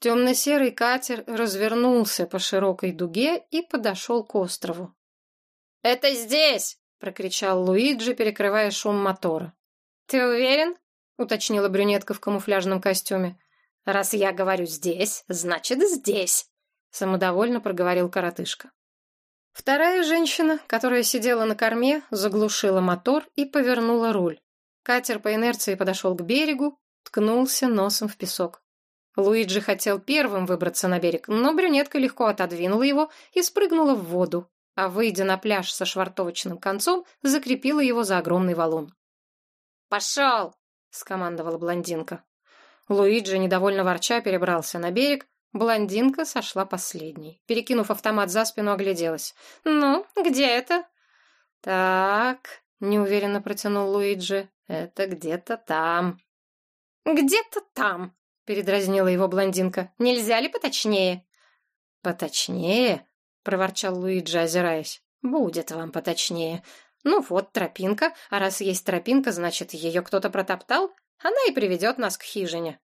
Темно-серый катер развернулся по широкой дуге и подошел к острову. «Это здесь!» — прокричал Луиджи, перекрывая шум мотора. «Ты уверен?» — уточнила брюнетка в камуфляжном костюме. «Раз я говорю «здесь», значит «здесь», — самодовольно проговорил коротышка. Вторая женщина, которая сидела на корме, заглушила мотор и повернула руль. Катер по инерции подошел к берегу, ткнулся носом в песок. Луиджи хотел первым выбраться на берег, но брюнетка легко отодвинула его и спрыгнула в воду, а, выйдя на пляж со швартовочным концом, закрепила его за огромный валун. «Пошел!» — скомандовала блондинка. Луиджи, недовольно ворча, перебрался на берег, Блондинка сошла последней. Перекинув автомат за спину, огляделась. «Ну, где это?» «Так», — неуверенно протянул Луиджи, — «это где-то там». «Где-то там», — передразнила его блондинка. «Нельзя ли поточнее?» «Поточнее?» — проворчал Луиджи, озираясь. «Будет вам поточнее. Ну вот, тропинка, а раз есть тропинка, значит, ее кто-то протоптал, она и приведет нас к хижине».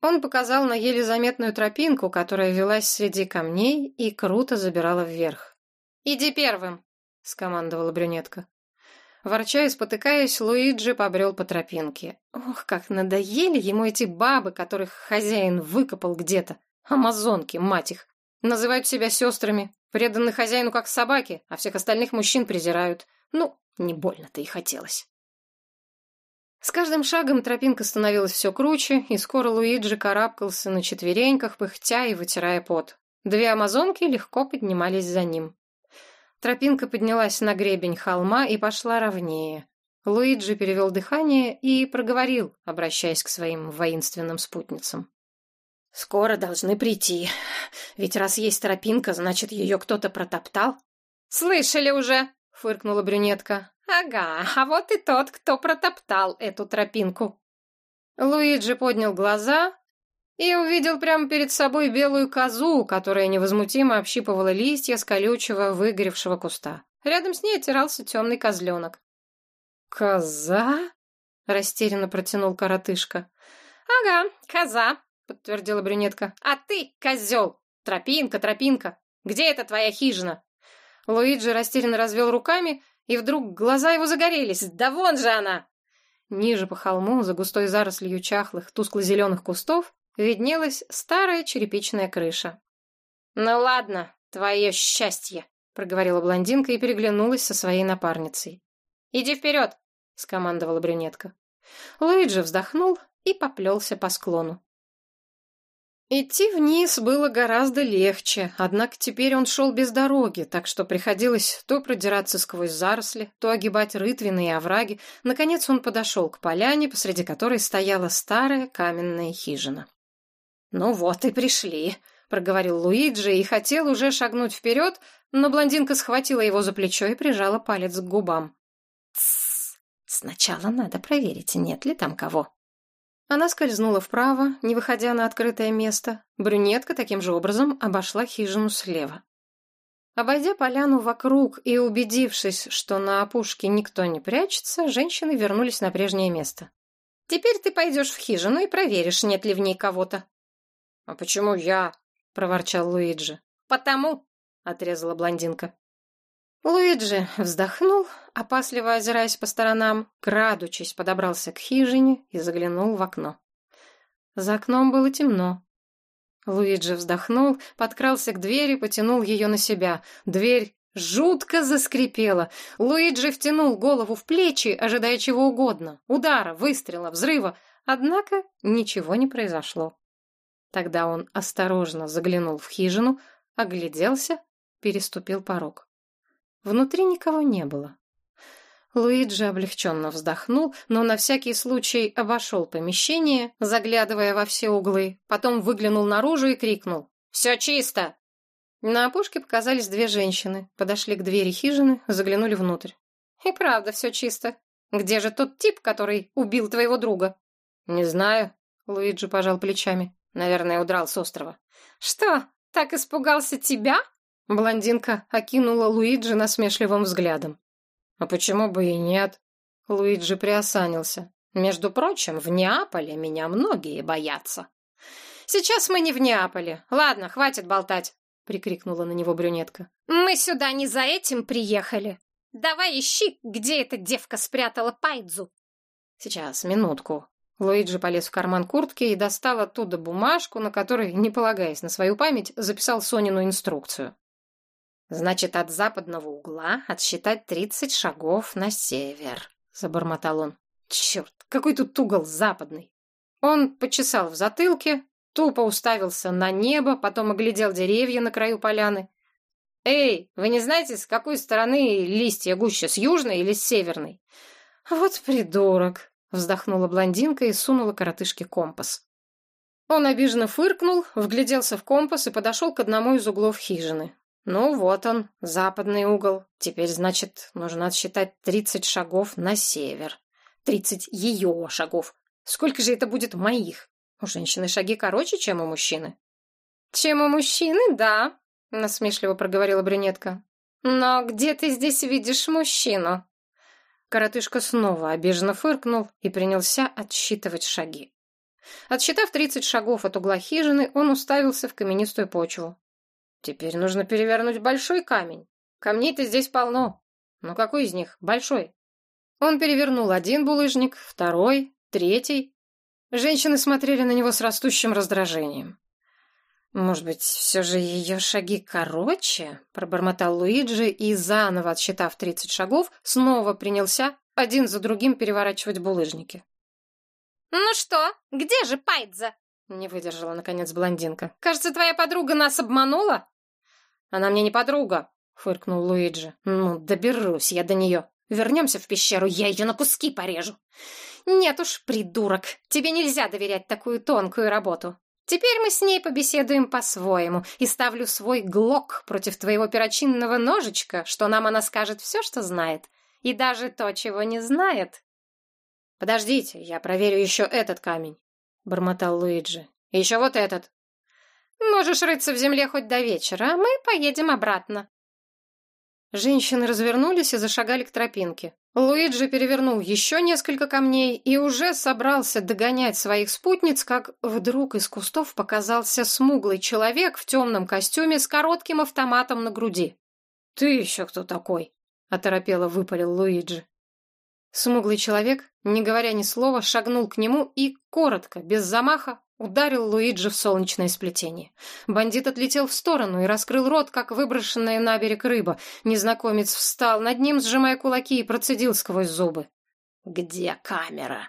Он показал на еле заметную тропинку, которая велась среди камней и круто забирала вверх. «Иди первым!» — скомандовала брюнетка. Ворча и спотыкаясь, Луиджи побрел по тропинке. Ох, как надоели ему эти бабы, которых хозяин выкопал где-то. Амазонки, мать их. Называют себя сестрами, преданы хозяину как собаки, а всех остальных мужчин презирают. Ну, не больно-то и хотелось. С каждым шагом тропинка становилась все круче, и скоро Луиджи карабкался на четвереньках, пыхтя и вытирая пот. Две амазонки легко поднимались за ним. Тропинка поднялась на гребень холма и пошла ровнее. Луиджи перевел дыхание и проговорил, обращаясь к своим воинственным спутницам. «Скоро должны прийти. Ведь раз есть тропинка, значит, ее кто-то протоптал?» «Слышали уже!» — фыркнула брюнетка. Ага, а вот и тот, кто протоптал эту тропинку. Луиджи поднял глаза и увидел прямо перед собой белую козу, которая невозмутимо общипывала листья с колючего выгоревшего куста. Рядом с ней отирался темный козленок. «Коза?» — растерянно протянул коротышка. «Ага, коза», — подтвердила брюнетка. «А ты, козел! Тропинка, тропинка! Где эта твоя хижина?» Луиджи растерянно развел руками и вдруг глаза его загорелись. «Да вон же она!» Ниже по холму, за густой зарослью чахлых, тускло-зеленых кустов, виднелась старая черепичная крыша. «Ну ладно, твое счастье!» — проговорила блондинка и переглянулась со своей напарницей. «Иди вперед!» — скомандовала брюнетка. Луиджи вздохнул и поплелся по склону. Идти вниз было гораздо легче, однако теперь он шел без дороги, так что приходилось то продираться сквозь заросли, то огибать рытвины и овраги. Наконец он подошел к поляне, посреди которой стояла старая каменная хижина. «Ну вот и пришли», — проговорил Луиджи и хотел уже шагнуть вперед, но блондинка схватила его за плечо и прижала палец к губам. «Тссс, сначала надо проверить, нет ли там кого». Она скользнула вправо, не выходя на открытое место. Брюнетка таким же образом обошла хижину слева. Обойдя поляну вокруг и убедившись, что на опушке никто не прячется, женщины вернулись на прежнее место. «Теперь ты пойдешь в хижину и проверишь, нет ли в ней кого-то». «А почему я?» — проворчал Луиджи. «Потому», — отрезала блондинка. Луиджи вздохнул, опасливо озираясь по сторонам, крадучись, подобрался к хижине и заглянул в окно. За окном было темно. Луиджи вздохнул, подкрался к двери, потянул ее на себя. Дверь жутко заскрипела. Луиджи втянул голову в плечи, ожидая чего угодно. Удара, выстрела, взрыва. Однако ничего не произошло. Тогда он осторожно заглянул в хижину, огляделся, переступил порог. Внутри никого не было. Луиджи облегченно вздохнул, но на всякий случай обошел помещение, заглядывая во все углы, потом выглянул наружу и крикнул «Все чисто!». На опушке показались две женщины, подошли к двери хижины, заглянули внутрь. «И правда все чисто. Где же тот тип, который убил твоего друга?» «Не знаю», — Луиджи пожал плечами. «Наверное, удрал с острова». «Что, так испугался тебя?» Блондинка окинула Луиджи насмешливым взглядом. «А почему бы и нет?» Луиджи приосанился. «Между прочим, в Неаполе меня многие боятся. Сейчас мы не в Неаполе. Ладно, хватит болтать, прикрикнула на него брюнетка. Мы сюда не за этим приехали. Давай ищи, где эта девка спрятала Пайдзу. Сейчас, минутку. Луиджи полез в карман куртки и достал оттуда бумажку, на которой, не полагаясь на свою память, записал Сонину инструкцию. Значит, от западного угла отсчитать тридцать шагов на север, забормотал он. Черт, какой тут угол западный. Он почесал в затылке, тупо уставился на небо, потом оглядел деревья на краю поляны. «Эй, вы не знаете, с какой стороны листья гуще, с южной или с северной?» «Вот придурок!» — вздохнула блондинка и сунула коротышке компас. Он обиженно фыркнул, вгляделся в компас и подошел к одному из углов хижины. Ну вот он, западный угол. Теперь, значит, нужно отсчитать тридцать шагов на север. Тридцать ее шагов. Сколько же это будет моих? У женщины шаги короче, чем у мужчины. Чем у мужчины, да, насмешливо проговорила брюнетка. Но где ты здесь видишь мужчину? Коротышка снова обиженно фыркнул и принялся отсчитывать шаги. Отсчитав тридцать шагов от угла хижины, он уставился в каменистую почву. Теперь нужно перевернуть большой камень. Камней-то здесь полно. Но какой из них большой? Он перевернул один булыжник, второй, третий. Женщины смотрели на него с растущим раздражением. «Может быть, все же ее шаги короче?» — пробормотал Луиджи и, заново отсчитав тридцать шагов, снова принялся один за другим переворачивать булыжники. «Ну что, где же Пайдза?» — не выдержала, наконец, блондинка. «Кажется, твоя подруга нас обманула?» «Она мне не подруга», — фыркнул Луиджи. «Ну, доберусь я до нее. Вернемся в пещеру, я ее на куски порежу». «Нет уж, придурок, тебе нельзя доверять такую тонкую работу. Теперь мы с ней побеседуем по-своему, и ставлю свой глок против твоего перочинного ножичка, что нам она скажет все, что знает, и даже то, чего не знает». «Подождите, я проверю еще этот камень», — бормотал Луиджи. «И еще вот этот». Можешь рыться в земле хоть до вечера, а мы поедем обратно. Женщины развернулись и зашагали к тропинке. Луиджи перевернул еще несколько камней и уже собрался догонять своих спутниц, как вдруг из кустов показался смуглый человек в темном костюме с коротким автоматом на груди. «Ты еще кто такой?» — оторопело выпалил Луиджи. Смуглый человек, не говоря ни слова, шагнул к нему и, коротко, без замаха, Ударил Луиджи в солнечное сплетение. Бандит отлетел в сторону и раскрыл рот, как выброшенная на берег рыба. Незнакомец встал над ним, сжимая кулаки, и процедил сквозь зубы. «Где камера?»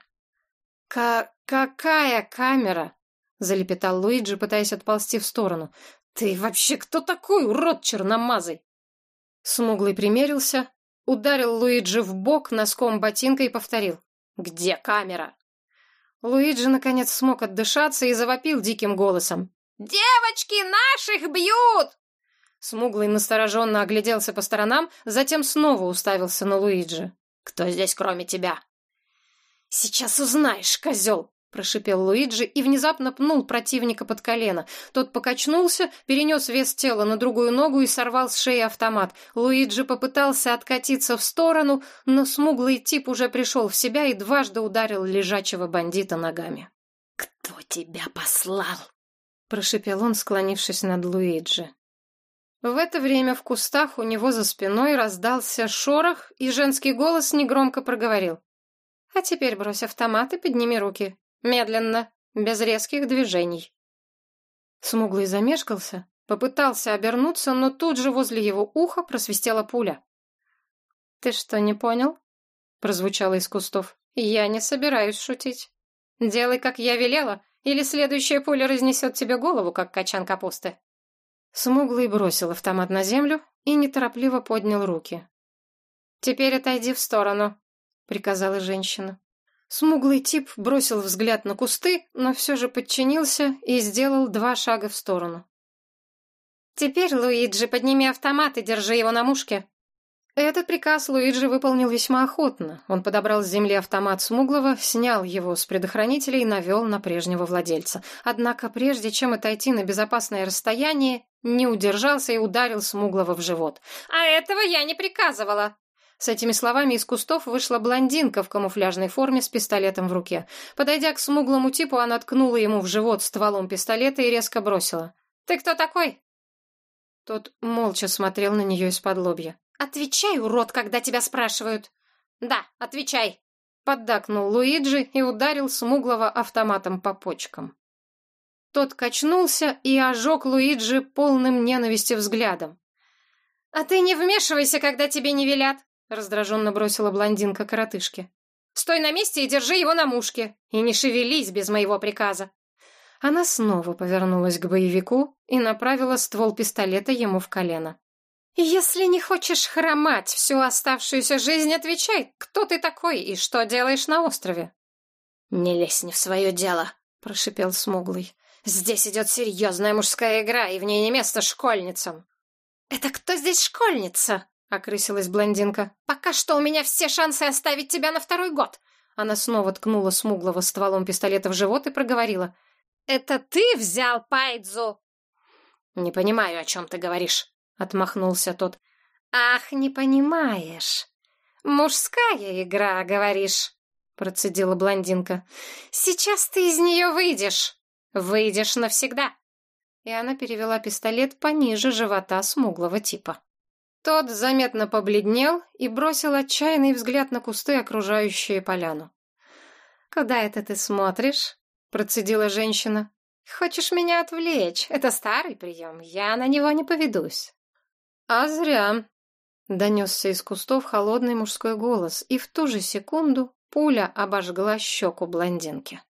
«Ка... какая камера?» — залепетал Луиджи, пытаясь отползти в сторону. «Ты вообще кто такой, урод черномазый?» Смуглый примерился, ударил Луиджи в бок носком ботинка и повторил. «Где камера?» Луиджи наконец смог отдышаться и завопил диким голосом. «Девочки, наших бьют!» Смуглый настороженно огляделся по сторонам, затем снова уставился на Луиджи. «Кто здесь, кроме тебя?» «Сейчас узнаешь, козел!» Прошипел Луиджи и внезапно пнул противника под колено. Тот покачнулся, перенес вес тела на другую ногу и сорвал с шеи автомат. Луиджи попытался откатиться в сторону, но смуглый тип уже пришел в себя и дважды ударил лежачего бандита ногами. «Кто тебя послал?» — прошипел он, склонившись над Луиджи. В это время в кустах у него за спиной раздался шорох, и женский голос негромко проговорил. «А теперь брось автомат и подними руки. Медленно, без резких движений. Смуглый замешкался, попытался обернуться, но тут же возле его уха просвистела пуля. «Ты что, не понял?» — прозвучало из кустов. «Я не собираюсь шутить. Делай, как я велела, или следующая пуля разнесет тебе голову, как качан капусты». Смуглый бросил автомат на землю и неторопливо поднял руки. «Теперь отойди в сторону», — приказала женщина. Смуглый тип бросил взгляд на кусты, но все же подчинился и сделал два шага в сторону. «Теперь, Луиджи, подними автомат и держи его на мушке». Этот приказ Луиджи выполнил весьма охотно. Он подобрал с земли автомат Смуглого, снял его с предохранителя и навел на прежнего владельца. Однако, прежде чем отойти на безопасное расстояние, не удержался и ударил Смуглого в живот. «А этого я не приказывала!» С этими словами из кустов вышла блондинка в камуфляжной форме с пистолетом в руке. Подойдя к смуглому типу, она ткнула ему в живот стволом пистолета и резко бросила. «Ты кто такой?» Тот молча смотрел на нее из-под лобья. «Отвечай, урод, когда тебя спрашивают!» «Да, отвечай!» Поддакнул Луиджи и ударил смуглого автоматом по почкам. Тот качнулся и ожег Луиджи полным ненависти взглядом. «А ты не вмешивайся, когда тебе не велят!» Раздраженно бросила блондинка коротышке. «Стой на месте и держи его на мушке, и не шевелись без моего приказа!» Она снова повернулась к боевику и направила ствол пистолета ему в колено. «Если не хочешь хромать всю оставшуюся жизнь, отвечай, кто ты такой и что делаешь на острове?» «Не лезь не в свое дело», — прошипел Смуглый. «Здесь идет серьезная мужская игра, и в ней не место школьницам». «Это кто здесь школьница?» Окрысилась блондинка. «Пока что у меня все шансы оставить тебя на второй год!» Она снова ткнула смуглого стволом пистолета в живот и проговорила. «Это ты взял Пайдзу?» «Не понимаю, о чем ты говоришь», — отмахнулся тот. «Ах, не понимаешь. Мужская игра, говоришь», — процедила блондинка. «Сейчас ты из нее выйдешь. Выйдешь навсегда». И она перевела пистолет пониже живота смуглого типа. Тот заметно побледнел и бросил отчаянный взгляд на кусты, окружающие поляну. «Куда это ты смотришь?» — процедила женщина. «Хочешь меня отвлечь? Это старый прием, я на него не поведусь». «А зря», — донесся из кустов холодный мужской голос, и в ту же секунду пуля обожгла щеку блондинки.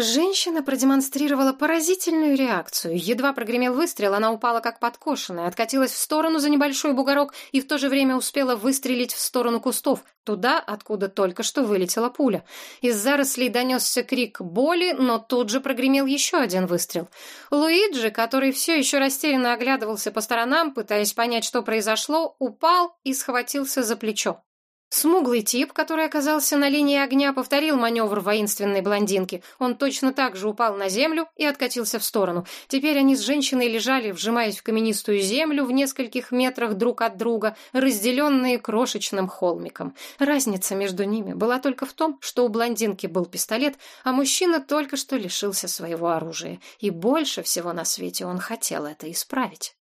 Женщина продемонстрировала поразительную реакцию. Едва прогремел выстрел, она упала как подкошенная, откатилась в сторону за небольшой бугорок и в то же время успела выстрелить в сторону кустов, туда, откуда только что вылетела пуля. Из зарослей донесся крик боли, но тут же прогремел еще один выстрел. Луиджи, который все еще растерянно оглядывался по сторонам, пытаясь понять, что произошло, упал и схватился за плечо. Смуглый тип, который оказался на линии огня, повторил маневр воинственной блондинки. Он точно так же упал на землю и откатился в сторону. Теперь они с женщиной лежали, вжимаясь в каменистую землю в нескольких метрах друг от друга, разделенные крошечным холмиком. Разница между ними была только в том, что у блондинки был пистолет, а мужчина только что лишился своего оружия. И больше всего на свете он хотел это исправить.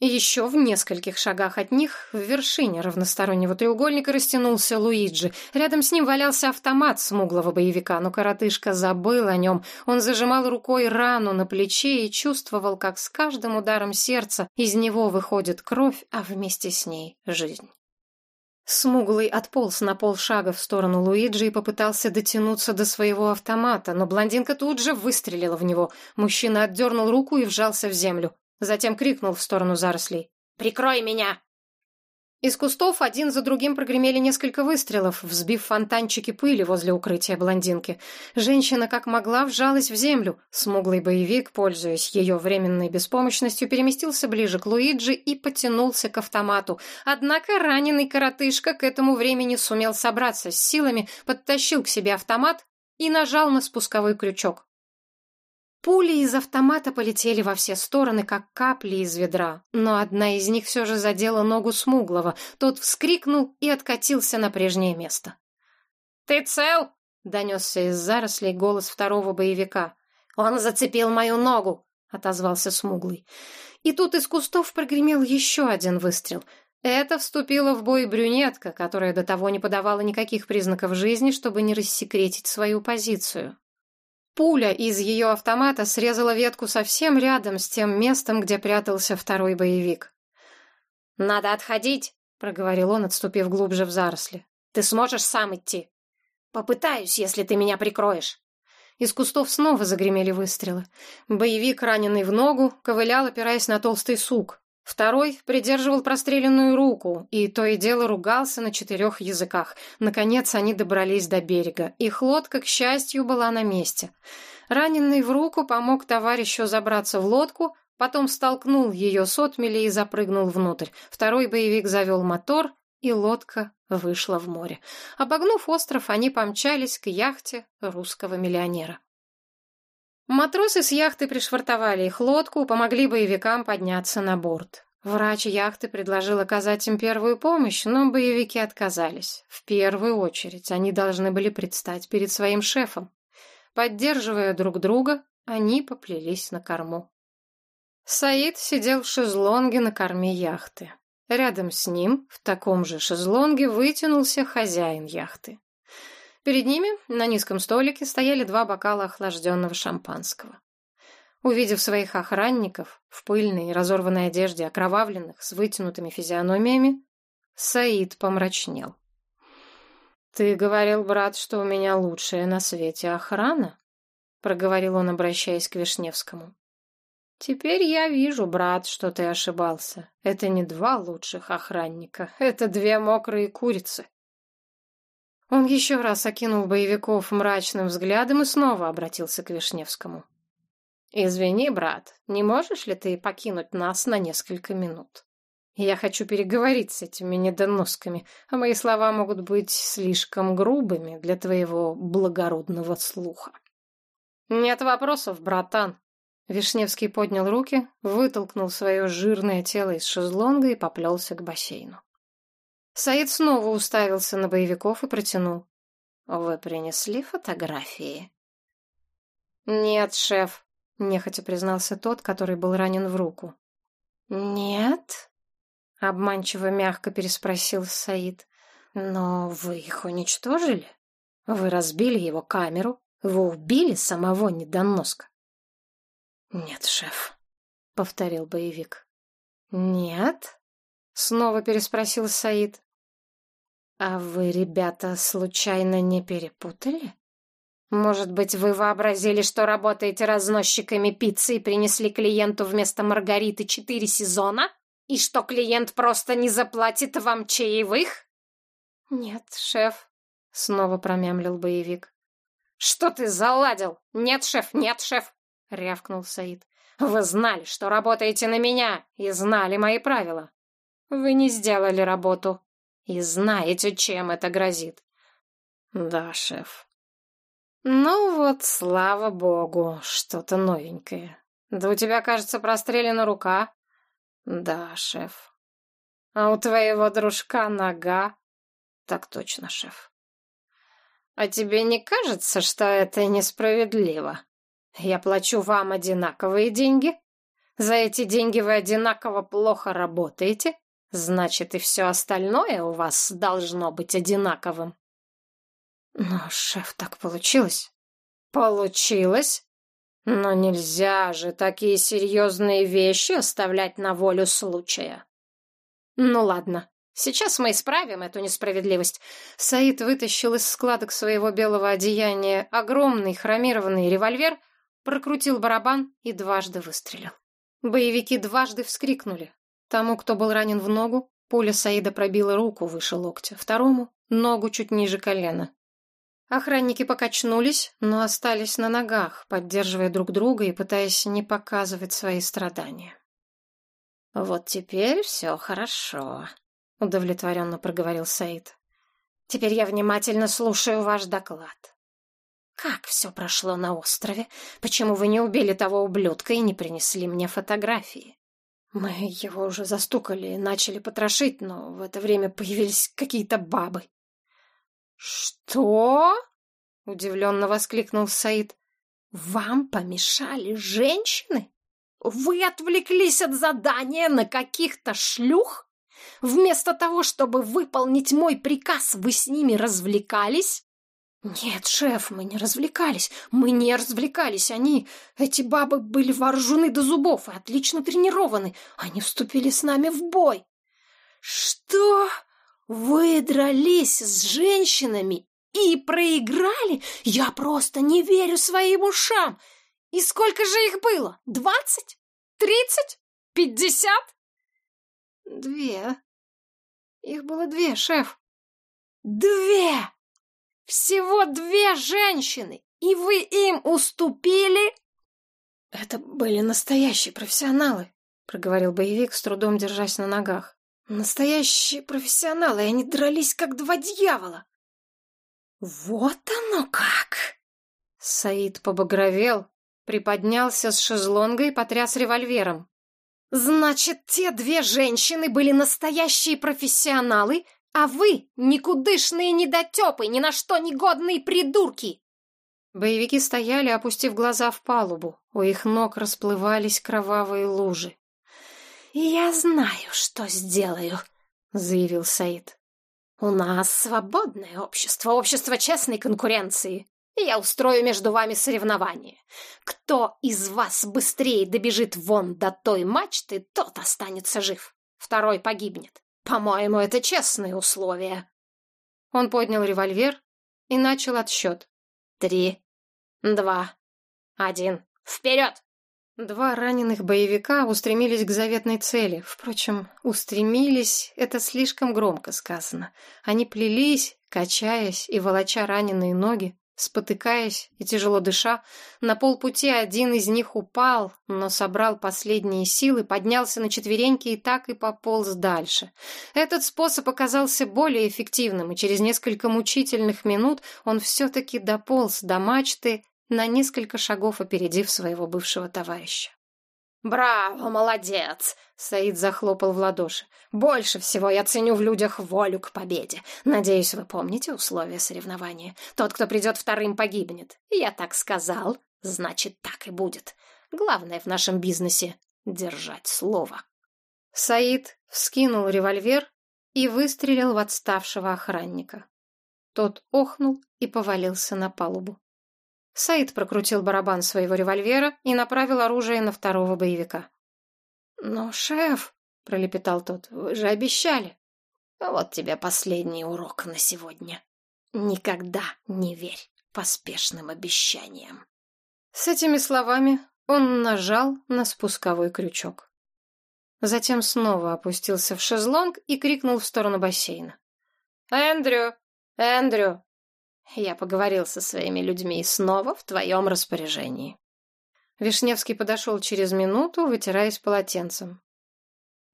Еще в нескольких шагах от них, в вершине равностороннего треугольника, растянулся Луиджи. Рядом с ним валялся автомат смуглого боевика, но коротышка забыл о нем. Он зажимал рукой рану на плече и чувствовал, как с каждым ударом сердца из него выходит кровь, а вместе с ней жизнь. Смуглый отполз на полшага в сторону Луиджи и попытался дотянуться до своего автомата, но блондинка тут же выстрелила в него. Мужчина отдернул руку и вжался в землю. Затем крикнул в сторону зарослей. «Прикрой меня!» Из кустов один за другим прогремели несколько выстрелов, взбив фонтанчики пыли возле укрытия блондинки. Женщина как могла вжалась в землю. Смуглый боевик, пользуясь ее временной беспомощностью, переместился ближе к Луиджи и потянулся к автомату. Однако раненый коротышка к этому времени сумел собраться с силами, подтащил к себе автомат и нажал на спусковой крючок. Пули из автомата полетели во все стороны, как капли из ведра, но одна из них все же задела ногу Смуглого. Тот вскрикнул и откатился на прежнее место. «Ты цел?» — донесся из зарослей голос второго боевика. «Он зацепил мою ногу!» — отозвался Смуглый. И тут из кустов прогремел еще один выстрел. Это вступила в бой брюнетка, которая до того не подавала никаких признаков жизни, чтобы не рассекретить свою позицию. Пуля из ее автомата срезала ветку совсем рядом с тем местом, где прятался второй боевик. «Надо отходить», — проговорил он, отступив глубже в заросли. «Ты сможешь сам идти?» «Попытаюсь, если ты меня прикроешь». Из кустов снова загремели выстрелы. Боевик, раненый в ногу, ковылял, опираясь на толстый сук. Второй придерживал простреленную руку и то и дело ругался на четырех языках. Наконец они добрались до берега. Их лодка, к счастью, была на месте. Раненый в руку помог товарищу забраться в лодку, потом столкнул ее с отмели и запрыгнул внутрь. Второй боевик завел мотор, и лодка вышла в море. Обогнув остров, они помчались к яхте русского миллионера. Матросы с яхты пришвартовали их лодку, помогли боевикам подняться на борт. Врач яхты предложил оказать им первую помощь, но боевики отказались. В первую очередь они должны были предстать перед своим шефом. Поддерживая друг друга, они поплелись на корму. Саид сидел в шезлонге на корме яхты. Рядом с ним, в таком же шезлонге, вытянулся хозяин яхты. Перед ними на низком столике стояли два бокала охлажденного шампанского. Увидев своих охранников в пыльной и разорванной одежде, окровавленных, с вытянутыми физиономиями, Саид помрачнел. «Ты говорил, брат, что у меня лучшая на свете охрана?» — проговорил он, обращаясь к Вишневскому. «Теперь я вижу, брат, что ты ошибался. Это не два лучших охранника, это две мокрые курицы». Он еще раз окинул боевиков мрачным взглядом и снова обратился к Вишневскому. «Извини, брат, не можешь ли ты покинуть нас на несколько минут? Я хочу переговорить с этими недоносками, а мои слова могут быть слишком грубыми для твоего благородного слуха». «Нет вопросов, братан». Вишневский поднял руки, вытолкнул свое жирное тело из шезлонга и поплелся к бассейну. Саид снова уставился на боевиков и протянул. «Вы принесли фотографии?» «Нет, шеф», — нехотя признался тот, который был ранен в руку. «Нет?» — обманчиво мягко переспросил Саид. «Но вы их уничтожили? Вы разбили его камеру? Вы убили самого недоноска?» «Нет, шеф», — повторил боевик. «Нет?» — снова переспросил Саид. «А вы, ребята, случайно не перепутали? Может быть, вы вообразили, что работаете разносчиками пиццы и принесли клиенту вместо Маргариты четыре сезона? И что клиент просто не заплатит вам чаевых?» «Нет, шеф», — снова промямлил боевик. «Что ты заладил? Нет, шеф, нет, шеф!» — рявкнул Саид. «Вы знали, что работаете на меня, и знали мои правила. Вы не сделали работу. И знаете, чем это грозит? Да, шеф. Ну вот, слава богу, что-то новенькое. Да у тебя, кажется, прострелена рука. Да, шеф. А у твоего дружка нога. Так точно, шеф. А тебе не кажется, что это несправедливо? Я плачу вам одинаковые деньги. За эти деньги вы одинаково плохо работаете. Значит, и все остальное у вас должно быть одинаковым. Но, шеф, так получилось. Получилось? Но нельзя же такие серьезные вещи оставлять на волю случая. Ну ладно, сейчас мы исправим эту несправедливость. Саид вытащил из складок своего белого одеяния огромный хромированный револьвер, прокрутил барабан и дважды выстрелил. Боевики дважды вскрикнули. Тому, кто был ранен в ногу, пуля Саида пробила руку выше локтя, второму — ногу чуть ниже колена. Охранники покачнулись, но остались на ногах, поддерживая друг друга и пытаясь не показывать свои страдания. «Вот теперь все хорошо», — удовлетворенно проговорил Саид. «Теперь я внимательно слушаю ваш доклад. Как все прошло на острове? Почему вы не убили того ублюдка и не принесли мне фотографии?» Мы его уже застукали и начали потрошить, но в это время появились какие-то бабы. «Что?» — удивленно воскликнул Саид. «Вам помешали женщины? Вы отвлеклись от задания на каких-то шлюх? Вместо того, чтобы выполнить мой приказ, вы с ними развлекались?» «Нет, шеф, мы не развлекались. Мы не развлекались. Они, эти бабы, были вооружены до зубов и отлично тренированы. Они вступили с нами в бой». «Что? Вы дрались с женщинами и проиграли? Я просто не верю своим ушам. И сколько же их было? Двадцать? Тридцать? Пятьдесят?» «Две. Их было две, шеф». «Две!» Всего две женщины, и вы им уступили? Это были настоящие профессионалы, проговорил боевик, с трудом держась на ногах. Настоящие профессионалы, и они дрались как два дьявола. Вот оно как! Саид побагровел, приподнялся с шезлонга и потряс револьвером. Значит, те две женщины были настоящие профессионалы, а вы — никудышные недотепы, ни на что негодные придурки!» Боевики стояли, опустив глаза в палубу. У их ног расплывались кровавые лужи. «Я знаю, что сделаю», — заявил Саид. «У нас свободное общество, общество честной конкуренции. Я устрою между вами соревнование. Кто из вас быстрее добежит вон до той мачты, тот останется жив. Второй погибнет. По-моему, это честные условия». Он поднял револьвер и начал отсчет. «Три, два, один, вперед!» Два раненых боевика устремились к заветной цели. Впрочем, устремились — это слишком громко сказано. Они плелись, качаясь и волоча раненые ноги, Спотыкаясь и тяжело дыша, на полпути один из них упал, но собрал последние силы, поднялся на четвереньки и так и пополз дальше. Этот способ оказался более эффективным, и через несколько мучительных минут он все-таки дополз до мачты, на несколько шагов опередив своего бывшего товарища. «Браво, молодец!» — Саид захлопал в ладоши. «Больше всего я ценю в людях волю к победе. Надеюсь, вы помните условия соревнования. Тот, кто придет вторым, погибнет. Я так сказал, значит, так и будет. Главное в нашем бизнесе — держать слово». Саид вскинул револьвер и выстрелил в отставшего охранника. Тот охнул и повалился на палубу. Саид прокрутил барабан своего револьвера и направил оружие на второго боевика. «Но, шеф», — пролепетал тот, — «вы же обещали». «Вот тебе последний урок на сегодня. Никогда не верь поспешным обещаниям». С этими словами он нажал на спусковой крючок. Затем снова опустился в шезлонг и крикнул в сторону бассейна. «Эндрю! Эндрю! Я поговорил со своими людьми и снова в твоем распоряжении. Вишневский подошел через минуту, вытираясь полотенцем.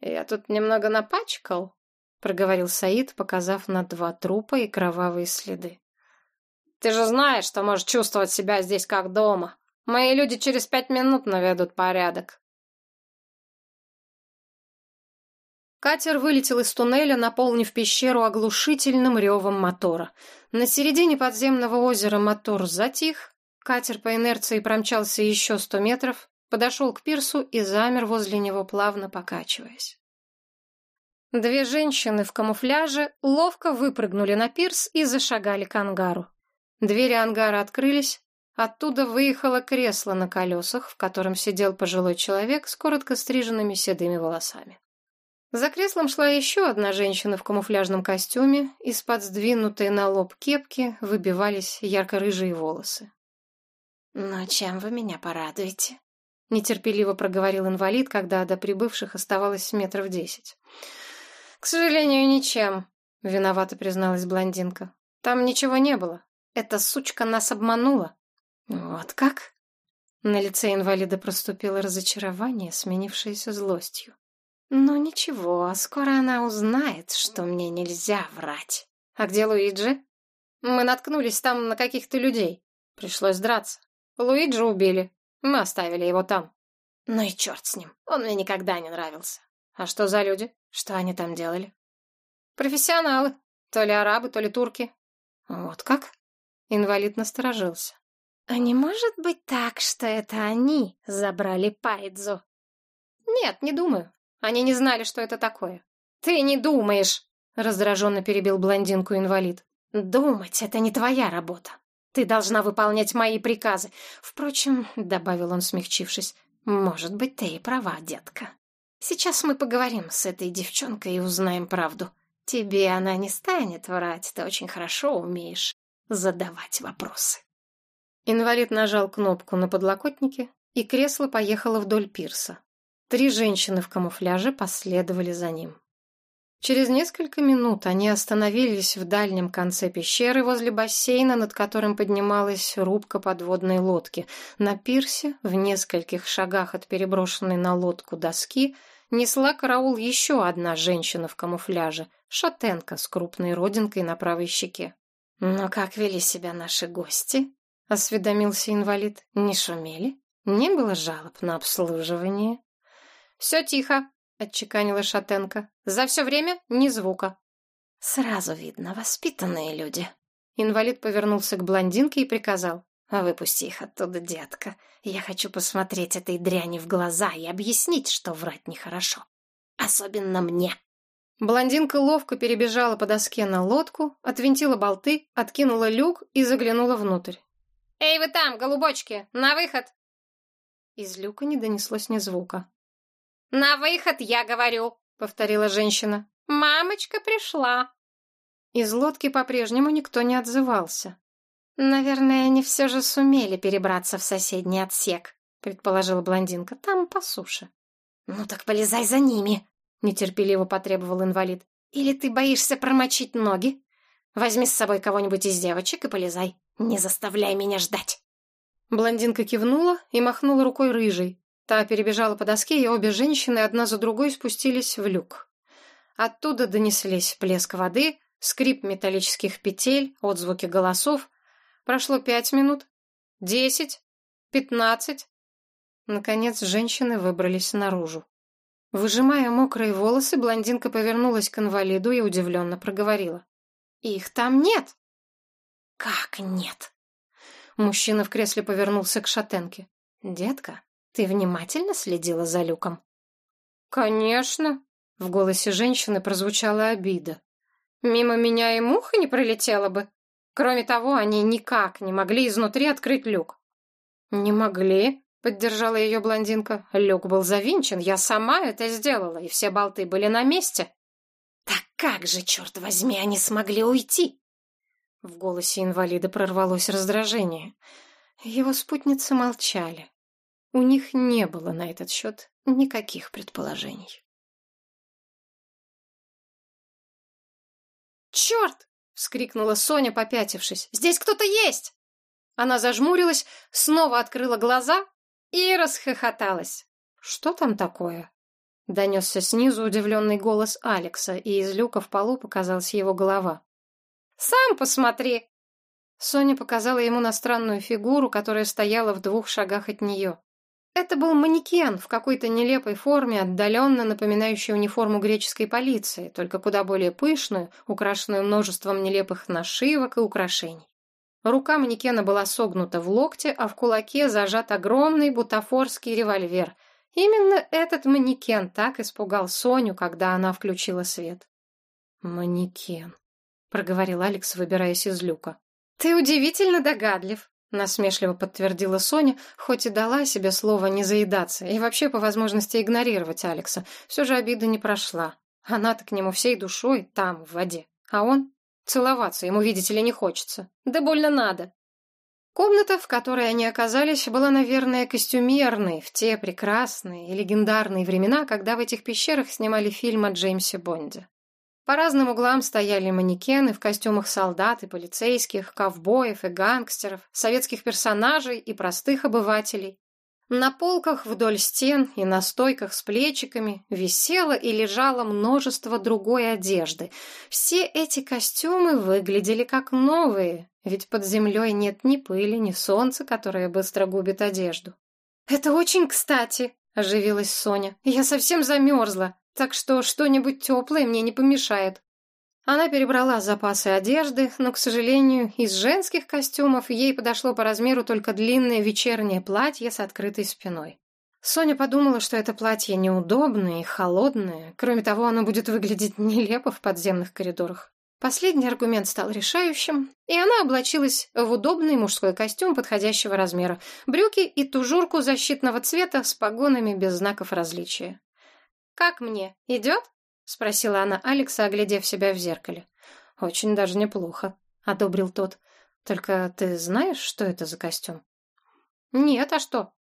«Я тут немного напачкал», — проговорил Саид, показав на два трупа и кровавые следы. «Ты же знаешь, что можешь чувствовать себя здесь как дома. Мои люди через пять минут наведут порядок». Катер вылетел из туннеля, наполнив пещеру оглушительным ревом мотора. На середине подземного озера мотор затих, катер по инерции промчался еще сто метров, подошел к пирсу и замер возле него, плавно покачиваясь. Две женщины в камуфляже ловко выпрыгнули на пирс и зашагали к ангару. Двери ангара открылись, оттуда выехало кресло на колесах, в котором сидел пожилой человек с коротко стриженными седыми волосами. За креслом шла еще одна женщина в камуфляжном костюме, из-под сдвинутой на лоб кепки выбивались ярко-рыжие волосы. «Ну, чем вы меня порадуете?» — нетерпеливо проговорил инвалид, когда до прибывших оставалось метров десять. «К сожалению, ничем», — виновато призналась блондинка. «Там ничего не было. Эта сучка нас обманула». «Вот как?» На лице инвалида проступило разочарование, сменившееся злостью. «Ну ничего, скоро она узнает, что мне нельзя врать. А где Луиджи?» «Мы наткнулись там на каких-то людей. Пришлось драться. Луиджи убили. Мы оставили его там». «Ну и черт с ним. Он мне никогда не нравился. А что за люди? Что они там делали?» «Профессионалы. То ли арабы, то ли турки». «Вот как?» Инвалид насторожился. «А не может быть так, что это они забрали Пайдзу?» «Нет, не думаю. Они не знали, что это такое. «Ты не думаешь!» — раздраженно перебил блондинку инвалид. «Думать — это не твоя работа. Ты должна выполнять мои приказы. Впрочем, — добавил он, смягчившись, — может быть, ты и права, детка. Сейчас мы поговорим с этой девчонкой и узнаем правду. Тебе она не станет врать, ты очень хорошо умеешь задавать вопросы». Инвалид нажал кнопку на подлокотнике, и кресло поехало вдоль пирса. Три женщины в камуфляже последовали за ним. Через несколько минут они остановились в дальнем конце пещеры возле бассейна, над которым поднималась рубка подводной лодки. На пирсе, в нескольких шагах от переброшенной на лодку доски, несла караул еще одна женщина в камуфляже, шатенка с крупной родинкой на правой щеке. «Но как вели себя наши гости?» — осведомился инвалид. «Не шумели? Не было жалоб на обслуживание?» Все тихо, отчеканила Шатенко. За все время ни звука. Сразу видно, воспитанные люди. Инвалид повернулся к блондинке и приказал. «А «Выпусти их оттуда, детка. Я хочу посмотреть этой дряни в глаза и объяснить, что врать нехорошо. Особенно мне». Блондинка ловко перебежала по доске на лодку, отвинтила болты, откинула люк и заглянула внутрь. «Эй, вы там, голубочки, на выход!» Из люка не донеслось ни звука. «На выход, я говорю!» — повторила женщина. «Мамочка пришла!» Из лодки по-прежнему никто не отзывался. «Наверное, они все же сумели перебраться в соседний отсек», — предположила блондинка. «Там по суше». «Ну так полезай за ними», — нетерпеливо потребовал инвалид. «Или ты боишься промочить ноги? Возьми с собой кого-нибудь из девочек и полезай. Не заставляй меня ждать». Блондинка кивнула и махнула рукой рыжей. Та перебежала по доске, и обе женщины одна за другой спустились в люк. Оттуда донеслись плеск воды, скрип металлических петель, отзвуки голосов, Прошло пять минут, десять, пятнадцать. Наконец женщины выбрались наружу. Выжимая мокрые волосы, блондинка повернулась к инвалиду и удивленно проговорила. «Их там нет!» «Как нет?» Мужчина в кресле повернулся к шатенке. «Детка, ты внимательно следила за люком?» «Конечно!» — в голосе женщины прозвучала обида. «Мимо меня и муха не пролетела бы!» Кроме того, они никак не могли изнутри открыть люк. «Не могли», — поддержала ее блондинка. «Люк был завинчен, я сама это сделала, и все болты были на месте». «Так как же, черт возьми, они смогли уйти?» В голосе инвалида прорвалось раздражение. Его спутницы молчали. У них не было на этот счет никаких предположений. «Черт!» — вскрикнула Соня, попятившись. «Здесь кто-то есть!» Она зажмурилась, снова открыла глаза и расхохоталась. «Что там такое?» Донесся снизу удивленный голос Алекса, и из люка в полу показалась его голова. «Сам посмотри!» Соня показала ему на странную фигуру, которая стояла в двух шагах от нее. Это был манекен в какой-то нелепой форме, отдаленно напоминающей униформу греческой полиции, только куда более пышную, украшенную множеством нелепых нашивок и украшений. Рука манекена была согнута в локте, а в кулаке зажат огромный бутафорский револьвер. Именно этот манекен так испугал Соню, когда она включила свет. «Манекен», — проговорил Алекс, выбираясь из люка. «Ты удивительно догадлив», насмешливо подтвердила Соня, хоть и дала себе слово не заедаться и вообще по возможности игнорировать Алекса. Все же обида не прошла. Она-то к нему всей душой там, в воде. А он? Целоваться ему, видите ли, не хочется. Да больно надо. Комната, в которой они оказались, была, наверное, костюмерной в те прекрасные и легендарные времена, когда в этих пещерах снимали фильм о Джеймсе Бонде. По разным углам стояли манекены в костюмах солдат и полицейских, ковбоев и гангстеров, советских персонажей и простых обывателей. На полках вдоль стен и на стойках с плечиками висело и лежало множество другой одежды. Все эти костюмы выглядели как новые, ведь под землей нет ни пыли, ни солнца, которое быстро губит одежду. «Это очень кстати», — оживилась Соня. «Я совсем замерзла так что что-нибудь теплое мне не помешает. Она перебрала запасы одежды, но, к сожалению, из женских костюмов ей подошло по размеру только длинное вечернее платье с открытой спиной. Соня подумала, что это платье неудобное и холодное. Кроме того, оно будет выглядеть нелепо в подземных коридорах. Последний аргумент стал решающим, и она облачилась в удобный мужской костюм подходящего размера, брюки и тужурку защитного цвета с погонами без знаков различия. «Как мне? Идет?» — спросила она Алекса, оглядев себя в зеркале. «Очень даже неплохо», — одобрил тот. «Только ты знаешь, что это за костюм?» «Нет, а что?»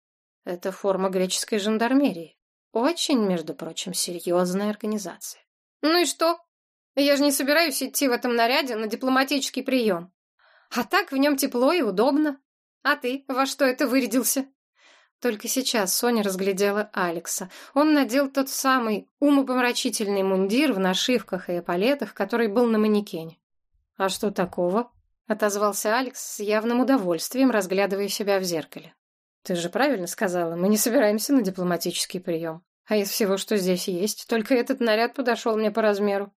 «Это форма греческой жандармерии. Очень, между прочим, серьезная организация». «Ну и что? Я же не собираюсь идти в этом наряде на дипломатический прием. А так в нем тепло и удобно. А ты во что это вырядился?» Только сейчас Соня разглядела Алекса. Он надел тот самый умопомрачительный мундир в нашивках и эполетах, который был на манекене. «А что такого?» — отозвался Алекс с явным удовольствием, разглядывая себя в зеркале. «Ты же правильно сказала, мы не собираемся на дипломатический прием. А из всего, что здесь есть, только этот наряд подошел мне по размеру.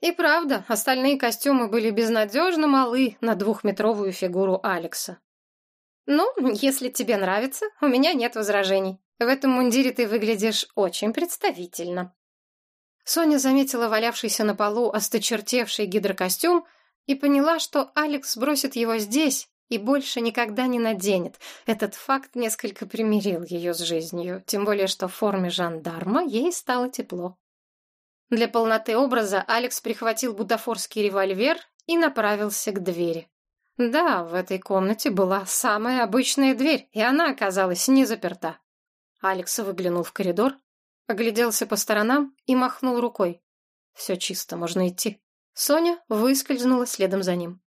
И правда, остальные костюмы были безнадежно малы на двухметровую фигуру Алекса. «Ну, если тебе нравится, у меня нет возражений. В этом мундире ты выглядишь очень представительно». Соня заметила валявшийся на полу осточертевший гидрокостюм и поняла, что Алекс бросит его здесь и больше никогда не наденет. Этот факт несколько примирил ее с жизнью, тем более что в форме жандарма ей стало тепло. Для полноты образа Алекс прихватил бутафорский револьвер и направился к двери. Да, в этой комнате была самая обычная дверь, и она оказалась не заперта. Алекс выглянул в коридор, огляделся по сторонам и махнул рукой. Все чисто, можно идти. Соня выскользнула следом за ним.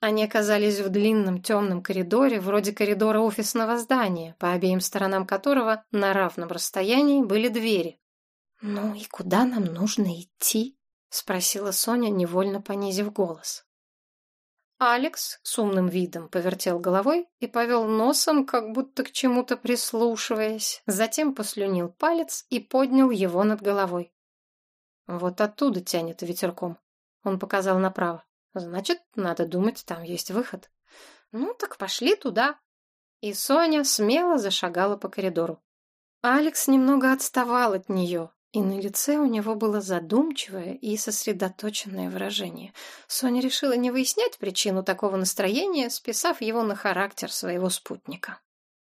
Они оказались в длинном темном коридоре, вроде коридора офисного здания, по обеим сторонам которого на равном расстоянии были двери. «Ну и куда нам нужно идти?» — спросила Соня, невольно понизив голос. Алекс с умным видом повертел головой и повел носом, как будто к чему-то прислушиваясь, затем послюнил палец и поднял его над головой. Вот оттуда тянет ветерком. Он показал направо. Значит, надо думать, там есть выход. Ну, так пошли туда. И Соня смело зашагала по коридору. Алекс немного отставал от нее, и на лице у него было задумчивое и сосредоточенное выражение. Соня решила не выяснять причину такого настроения, списав его на характер своего спутника.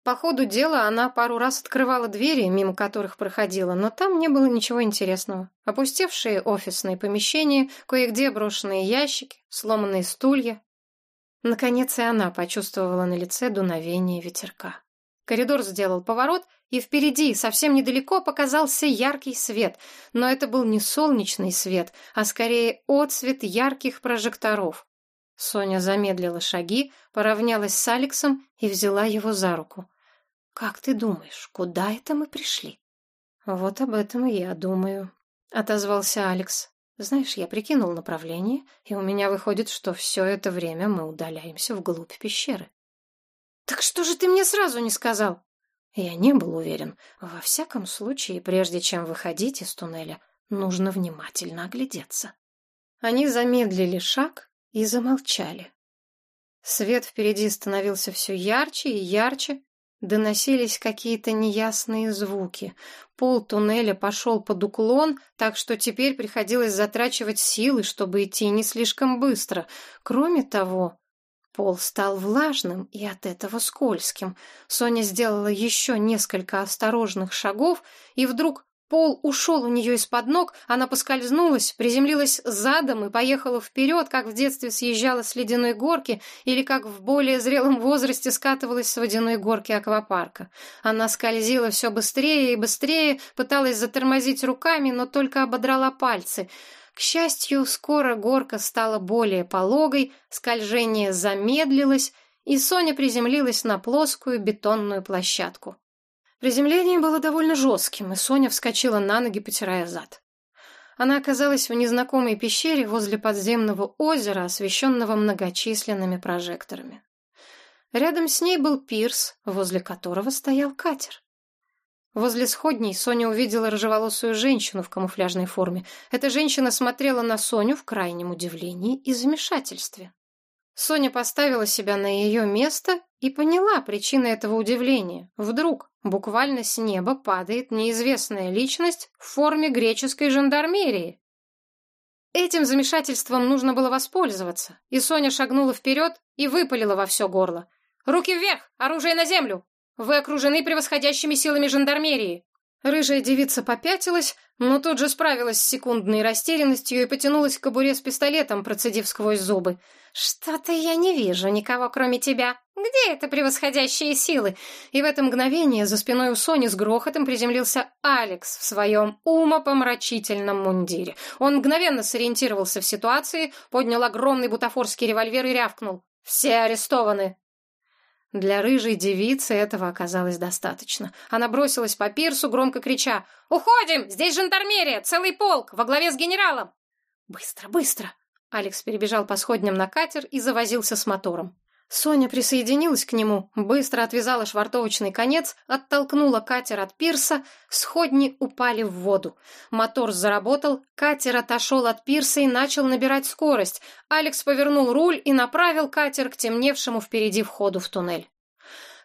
По ходу дела она пару раз открывала двери, мимо которых проходила, но там не было ничего интересного. Опустевшие офисные помещения, кое-где брошенные ящики, сломанные стулья. Наконец и она почувствовала на лице дуновение ветерка. Коридор сделал поворот, и впереди, совсем недалеко, показался яркий свет. Но это был не солнечный свет, а скорее отсвет ярких прожекторов. Соня замедлила шаги, поравнялась с Алексом и взяла его за руку. «Как ты думаешь, куда это мы пришли?» «Вот об этом и я думаю», — отозвался Алекс. «Знаешь, я прикинул направление, и у меня выходит, что все это время мы удаляемся вглубь пещеры». «Так что же ты мне сразу не сказал?» Я не был уверен. Во всяком случае, прежде чем выходить из туннеля, нужно внимательно оглядеться. Они замедлили шаг и замолчали. Свет впереди становился все ярче и ярче, Доносились какие-то неясные звуки. Пол туннеля пошел под уклон, так что теперь приходилось затрачивать силы, чтобы идти не слишком быстро. Кроме того, пол стал влажным и от этого скользким. Соня сделала еще несколько осторожных шагов и вдруг Пол ушел у нее из-под ног, она поскользнулась, приземлилась задом и поехала вперед, как в детстве съезжала с ледяной горки или как в более зрелом возрасте скатывалась с водяной горки аквапарка. Она скользила все быстрее и быстрее, пыталась затормозить руками, но только ободрала пальцы. К счастью, скоро горка стала более пологой, скольжение замедлилось, и Соня приземлилась на плоскую бетонную площадку. Приземление было довольно жестким, и Соня вскочила на ноги, потирая зад. Она оказалась в незнакомой пещере возле подземного озера, освещенного многочисленными прожекторами. Рядом с ней был пирс, возле которого стоял катер. Возле сходней Соня увидела рыжеволосую женщину в камуфляжной форме. Эта женщина смотрела на Соню в крайнем удивлении и замешательстве. Соня поставила себя на ее место и поняла причину этого удивления. Вдруг, буквально с неба, падает неизвестная личность в форме греческой жандармерии. Этим замешательством нужно было воспользоваться, и Соня шагнула вперед и выпалила во все горло. «Руки вверх! Оружие на землю! Вы окружены превосходящими силами жандармерии!» Рыжая девица попятилась, но тут же справилась с секундной растерянностью и потянулась к кобуре с пистолетом, процедив сквозь зубы. «Что-то я не вижу никого, кроме тебя. Где это превосходящие силы?» И в это мгновение за спиной у Сони с грохотом приземлился Алекс в своем умопомрачительном мундире. Он мгновенно сориентировался в ситуации, поднял огромный бутафорский револьвер и рявкнул. «Все арестованы!» Для рыжей девицы этого оказалось достаточно. Она бросилась по пирсу, громко крича «Уходим! Здесь жандармерия! Целый полк! Во главе с генералом!» «Быстро, быстро!» Алекс перебежал по сходням на катер и завозился с мотором. Соня присоединилась к нему, быстро отвязала швартовочный конец, оттолкнула катер от пирса, сходни упали в воду. Мотор заработал, катер отошел от пирса и начал набирать скорость. Алекс повернул руль и направил катер к темневшему впереди входу в туннель.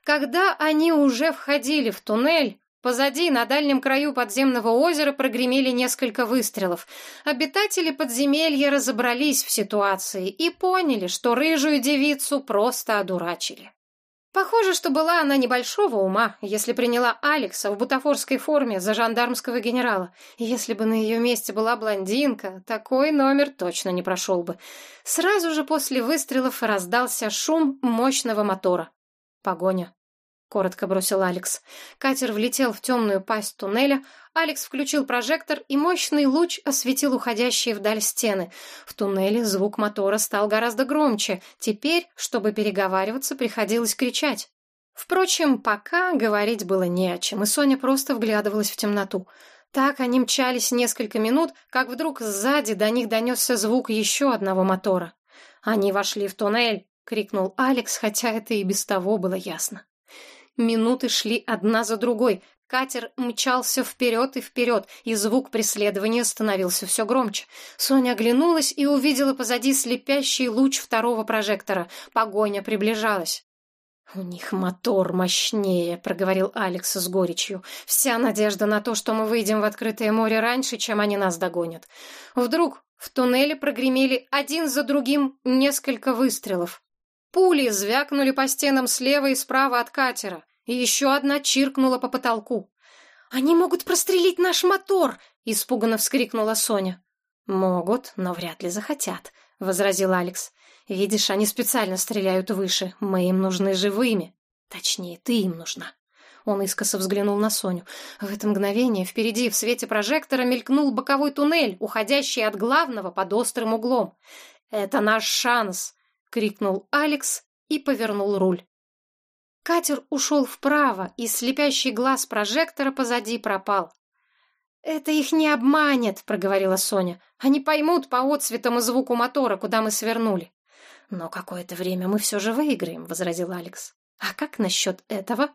Когда они уже входили в туннель, Позади, на дальнем краю подземного озера, прогремели несколько выстрелов. Обитатели подземелья разобрались в ситуации и поняли, что рыжую девицу просто одурачили. Похоже, что была она небольшого ума, если приняла Алекса в бутафорской форме за жандармского генерала. Если бы на ее месте была блондинка, такой номер точно не прошел бы. Сразу же после выстрелов раздался шум мощного мотора. Погоня коротко бросил Алекс. Катер влетел в темную пасть туннеля. Алекс включил прожектор, и мощный луч осветил уходящие вдаль стены. В туннеле звук мотора стал гораздо громче. Теперь, чтобы переговариваться, приходилось кричать. Впрочем, пока говорить было не о чем, и Соня просто вглядывалась в темноту. Так они мчались несколько минут, как вдруг сзади до них донесся звук еще одного мотора. «Они вошли в туннель!» — крикнул Алекс, хотя это и без того было ясно. Минуты шли одна за другой. Катер мчался вперед и вперед, и звук преследования становился все громче. Соня оглянулась и увидела позади слепящий луч второго прожектора. Погоня приближалась. «У них мотор мощнее», — проговорил Алекс с горечью. «Вся надежда на то, что мы выйдем в открытое море раньше, чем они нас догонят». Вдруг в туннеле прогремели один за другим несколько выстрелов. Пули звякнули по стенам слева и справа от катера и еще одна чиркнула по потолку. «Они могут прострелить наш мотор!» — испуганно вскрикнула Соня. «Могут, но вряд ли захотят», — возразил Алекс. «Видишь, они специально стреляют выше. Мы им нужны живыми. Точнее, ты им нужна». Он искоса взглянул на Соню. В это мгновение впереди в свете прожектора мелькнул боковой туннель, уходящий от главного под острым углом. «Это наш шанс!» — крикнул Алекс и повернул руль. Катер ушел вправо, и слепящий глаз прожектора позади пропал. «Это их не обманет», — проговорила Соня. «Они поймут по отцветам и звуку мотора, куда мы свернули». «Но какое-то время мы все же выиграем», — возразил Алекс. «А как насчет этого?»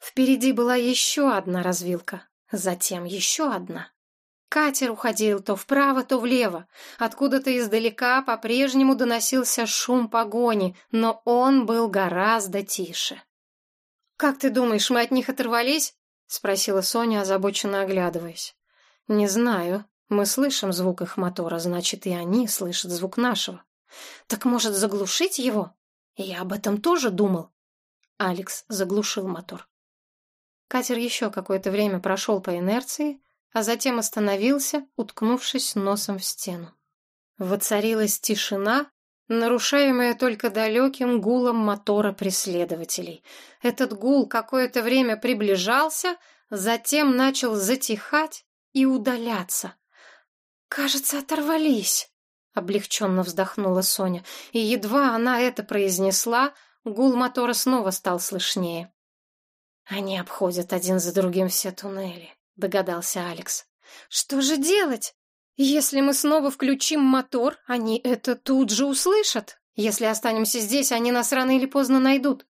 Впереди была еще одна развилка, затем еще одна. Катер уходил то вправо, то влево. Откуда-то издалека по-прежнему доносился шум погони, но он был гораздо тише. «Как ты думаешь, мы от них оторвались?» — спросила Соня, озабоченно оглядываясь. «Не знаю. Мы слышим звук их мотора, значит, и они слышат звук нашего. Так, может, заглушить его? Я об этом тоже думал». Алекс заглушил мотор. Катер еще какое-то время прошел по инерции, а затем остановился, уткнувшись носом в стену. Воцарилась тишина, нарушаемая только далеким гулом мотора преследователей. Этот гул какое-то время приближался, затем начал затихать и удаляться. «Кажется, оторвались», — облегченно вздохнула Соня, и едва она это произнесла, гул мотора снова стал слышнее. «Они обходят один за другим все туннели», — догадался Алекс. «Что же делать?» Если мы снова включим мотор, они это тут же услышат. Если останемся здесь, они нас рано или поздно найдут.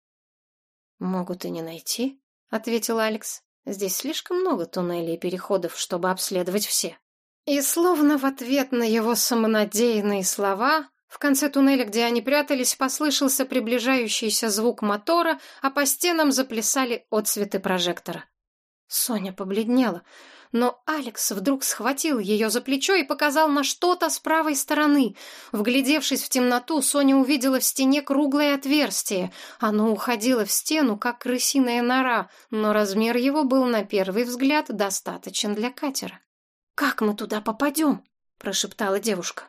Могут и не найти, ответил Алекс. Здесь слишком много туннелей и переходов, чтобы обследовать все. И словно в ответ на его самонадеянные слова, в конце туннеля, где они прятались, послышался приближающийся звук мотора, а по стенам заплясали отсветы прожектора. Соня побледнела но Алекс вдруг схватил ее за плечо и показал на что-то с правой стороны. Вглядевшись в темноту, Соня увидела в стене круглое отверстие. Оно уходило в стену, как крысиная нора, но размер его был на первый взгляд достаточен для катера. «Как мы туда попадем?» — прошептала девушка.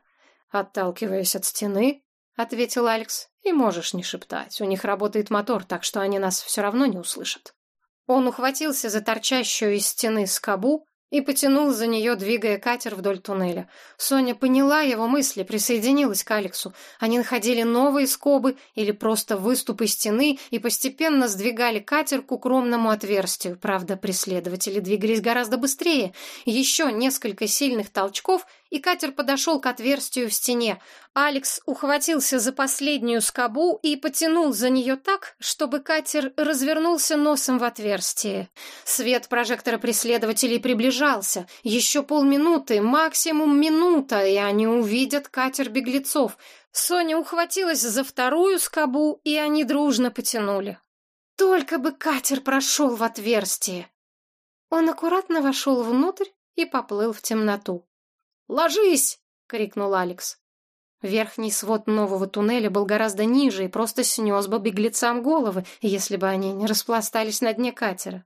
«Отталкиваясь от стены», — ответил Алекс. «И можешь не шептать, у них работает мотор, так что они нас все равно не услышат». Он ухватился за торчащую из стены скобу, и потянул за нее, двигая катер вдоль туннеля. Соня поняла его мысли, присоединилась к Алексу. Они находили новые скобы или просто выступы стены и постепенно сдвигали катер к укромному отверстию. Правда, преследователи двигались гораздо быстрее. Еще несколько сильных толчков, и катер подошел к отверстию в стене. Алекс ухватился за последнюю скобу и потянул за нее так, чтобы катер развернулся носом в отверстие. Свет прожектора преследователей приближался. Еще полминуты, максимум минута, и они увидят катер беглецов. Соня ухватилась за вторую скобу, и они дружно потянули. Только бы катер прошел в отверстие. Он аккуратно вошел внутрь и поплыл в темноту. «Ложись!» — крикнул Алекс. Верхний свод нового туннеля был гораздо ниже и просто снес бы беглецам головы, если бы они не распластались на дне катера.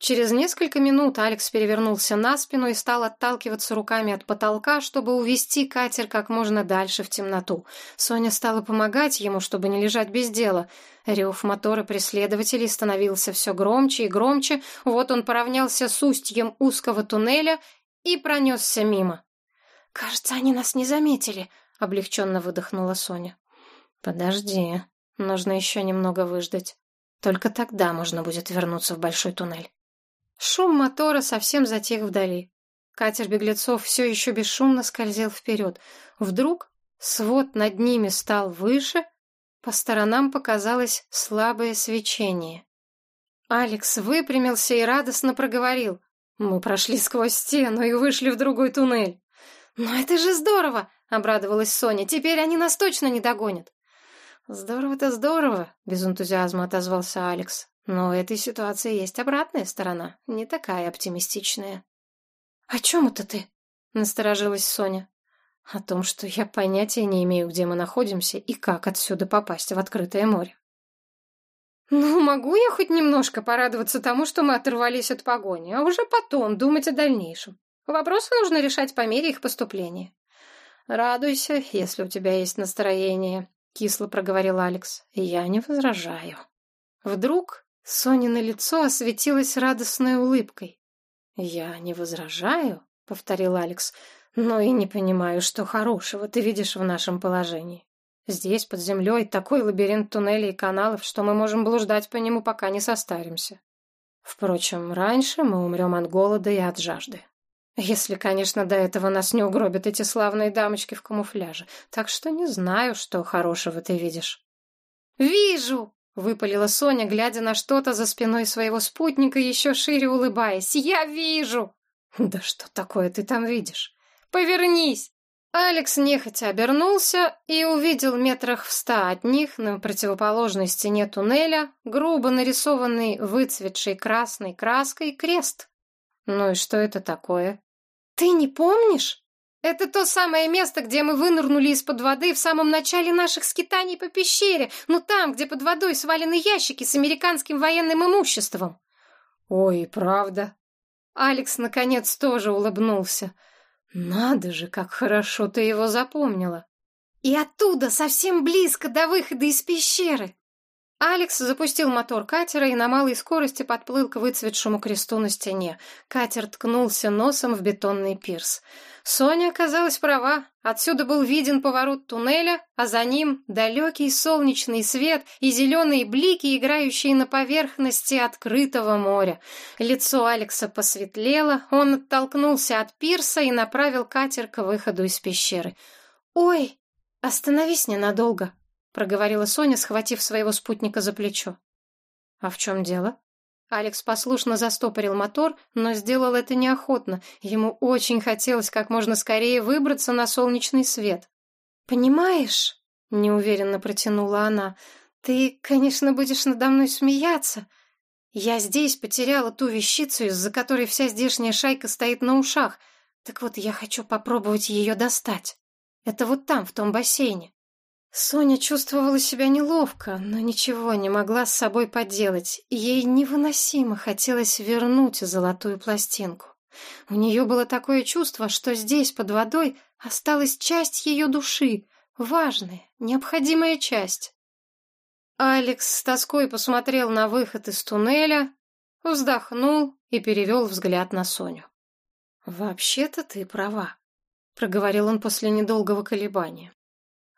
Через несколько минут Алекс перевернулся на спину и стал отталкиваться руками от потолка, чтобы увести катер как можно дальше в темноту. Соня стала помогать ему, чтобы не лежать без дела. Рев мотора преследователей становился все громче и громче. Вот он поравнялся с устьем узкого туннеля и пронесся мимо. «Кажется, они нас не заметили», — облегченно выдохнула Соня. «Подожди, нужно еще немного выждать. Только тогда можно будет вернуться в большой туннель». Шум мотора совсем затих вдали. Катер беглецов все еще бесшумно скользил вперед. Вдруг свод над ними стал выше, по сторонам показалось слабое свечение. Алекс выпрямился и радостно проговорил. «Мы прошли сквозь стену и вышли в другой туннель». «Но это же здорово!» — обрадовалась Соня. «Теперь они нас точно не догонят». «Здорово-то здорово!» — без энтузиазма отозвался Алекс. Но у этой ситуации есть обратная сторона, не такая оптимистичная. «О чем это ты?» — насторожилась Соня. «О том, что я понятия не имею, где мы находимся и как отсюда попасть в открытое море». «Ну, могу я хоть немножко порадоваться тому, что мы оторвались от погони, а уже потом думать о дальнейшем. Вопросы нужно решать по мере их поступления». «Радуйся, если у тебя есть настроение», — кисло проговорил Алекс. «Я не возражаю». Вдруг Сонино лицо осветилось радостной улыбкой. «Я не возражаю», — повторил Алекс, — «но и не понимаю, что хорошего ты видишь в нашем положении. Здесь, под землей, такой лабиринт туннелей и каналов, что мы можем блуждать по нему, пока не состаримся. Впрочем, раньше мы умрем от голода и от жажды. Если, конечно, до этого нас не угробят эти славные дамочки в камуфляже. Так что не знаю, что хорошего ты видишь». «Вижу!» — выпалила Соня, глядя на что-то за спиной своего спутника, еще шире улыбаясь. «Я вижу!» «Да что такое ты там видишь?» «Повернись!» Алекс нехотя обернулся и увидел метрах в ста от них на противоположной стене туннеля грубо нарисованный выцветшей красной краской крест. «Ну и что это такое?» «Ты не помнишь?» Это то самое место, где мы вынырнули из-под воды в самом начале наших скитаний по пещере, ну там, где под водой свалены ящики с американским военным имуществом. Ой, правда. Алекс наконец тоже улыбнулся. Надо же, как хорошо ты его запомнила. И оттуда, совсем близко до выхода из пещеры. Алекс запустил мотор катера и на малой скорости подплыл к выцветшему кресту на стене. Катер ткнулся носом в бетонный пирс. Соня оказалась права. Отсюда был виден поворот туннеля, а за ним далекий солнечный свет и зеленые блики, играющие на поверхности открытого моря. Лицо Алекса посветлело, он оттолкнулся от пирса и направил катер к выходу из пещеры. «Ой, остановись ненадолго», — проговорила Соня, схватив своего спутника за плечо. «А в чем дело?» Алекс послушно застопорил мотор, но сделал это неохотно. Ему очень хотелось как можно скорее выбраться на солнечный свет. «Понимаешь?» — неуверенно протянула она. «Ты, конечно, будешь надо мной смеяться. Я здесь потеряла ту вещицу, из-за которой вся здешняя шайка стоит на ушах. Так вот, я хочу попробовать ее достать. Это вот там, в том бассейне. Соня чувствовала себя неловко, но ничего не могла с собой поделать. Ей невыносимо хотелось вернуть золотую пластинку. У нее было такое чувство, что здесь, под водой, осталась часть ее души, важная, необходимая часть. Алекс с тоской посмотрел на выход из туннеля, вздохнул и перевел взгляд на Соню. «Вообще-то ты права», — проговорил он после недолгого колебания.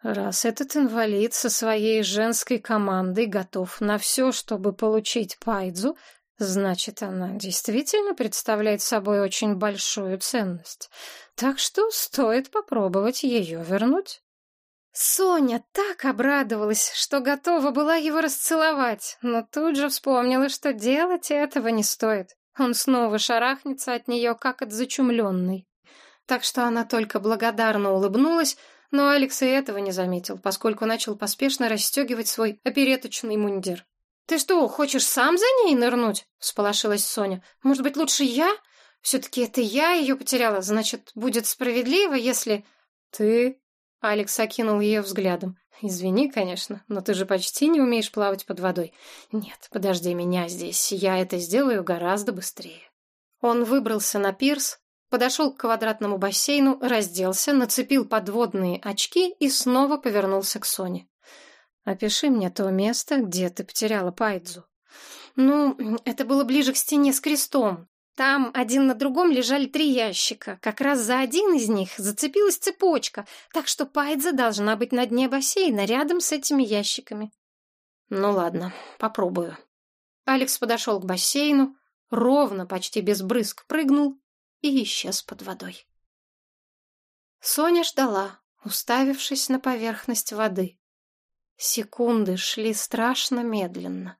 Раз этот инвалид со своей женской командой готов на все, чтобы получить пайдзу, значит, она действительно представляет собой очень большую ценность. Так что стоит попробовать ее вернуть. Соня так обрадовалась, что готова была его расцеловать, но тут же вспомнила, что делать этого не стоит. Он снова шарахнется от нее, как от зачумленной. Так что она только благодарно улыбнулась, но Алекс и этого не заметил, поскольку начал поспешно расстегивать свой опереточный мундир. «Ты что, хочешь сам за ней нырнуть?» — всполошилась Соня. «Может быть, лучше я? Все-таки это я ее потеряла, значит, будет справедливо, если...» «Ты Алекс окинул ее взглядом. «Извини, конечно, но ты же почти не умеешь плавать под водой. Нет, подожди меня здесь, я это сделаю гораздо быстрее». Он выбрался на пирс, подошел к квадратному бассейну, разделся, нацепил подводные очки и снова повернулся к Соне. «Опиши мне то место, где ты потеряла Пайдзу». «Ну, это было ближе к стене с крестом. Там один на другом лежали три ящика. Как раз за один из них зацепилась цепочка, так что Пайдза должна быть на дне бассейна, рядом с этими ящиками. Ну ладно, попробую. Алекс подошел к бассейну, ровно, почти без брызг, прыгнул и исчез под водой. Соня ждала, уставившись на поверхность воды. Секунды шли страшно медленно.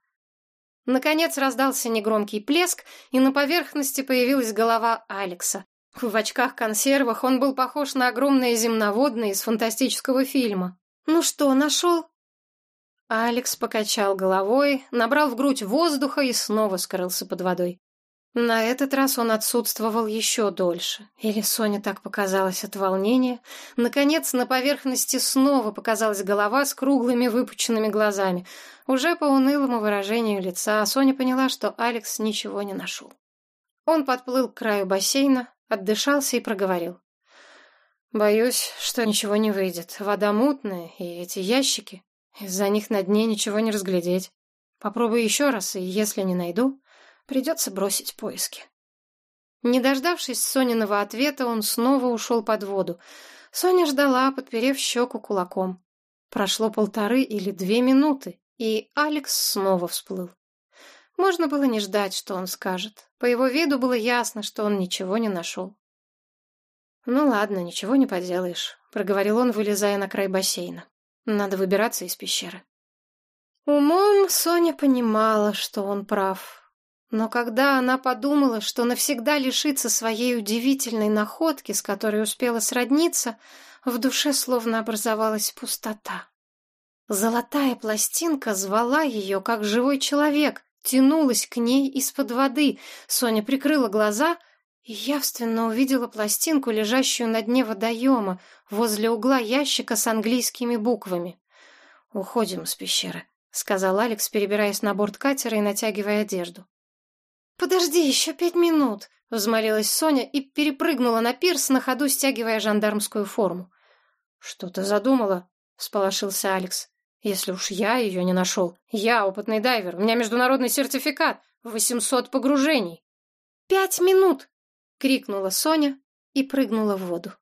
Наконец раздался негромкий плеск, и на поверхности появилась голова Алекса. В очках-консервах он был похож на огромное земноводное из фантастического фильма. «Ну что, нашел?» Алекс покачал головой, набрал в грудь воздуха и снова скрылся под водой. На этот раз он отсутствовал еще дольше. Или Соне так показалось от волнения. Наконец, на поверхности снова показалась голова с круглыми выпученными глазами. Уже по унылому выражению лица Соня поняла, что Алекс ничего не нашел. Он подплыл к краю бассейна, отдышался и проговорил. «Боюсь, что ничего не выйдет. Вода мутная, и эти ящики. Из-за них на дне ничего не разглядеть. Попробую еще раз, и если не найду, Придется бросить поиски. Не дождавшись Сониного ответа, он снова ушел под воду. Соня ждала, подперев щеку кулаком. Прошло полторы или две минуты, и Алекс снова всплыл. Можно было не ждать, что он скажет. По его виду было ясно, что он ничего не нашел. «Ну ладно, ничего не поделаешь», — проговорил он, вылезая на край бассейна. «Надо выбираться из пещеры». Умом Соня понимала, что он прав. Но когда она подумала, что навсегда лишится своей удивительной находки, с которой успела сродниться, в душе словно образовалась пустота. Золотая пластинка звала ее, как живой человек, тянулась к ней из-под воды. Соня прикрыла глаза и явственно увидела пластинку, лежащую на дне водоема, возле угла ящика с английскими буквами. «Уходим с пещеры», — сказал Алекс, перебираясь на борт катера и натягивая одежду. «Подожди еще пять минут!» — взмолилась Соня и перепрыгнула на пирс, на ходу стягивая жандармскую форму. «Что ты задумала?» — всполошился Алекс. «Если уж я ее не нашел. Я опытный дайвер, у меня международный сертификат. Восемьсот погружений». «Пять минут!» — крикнула Соня и прыгнула в воду.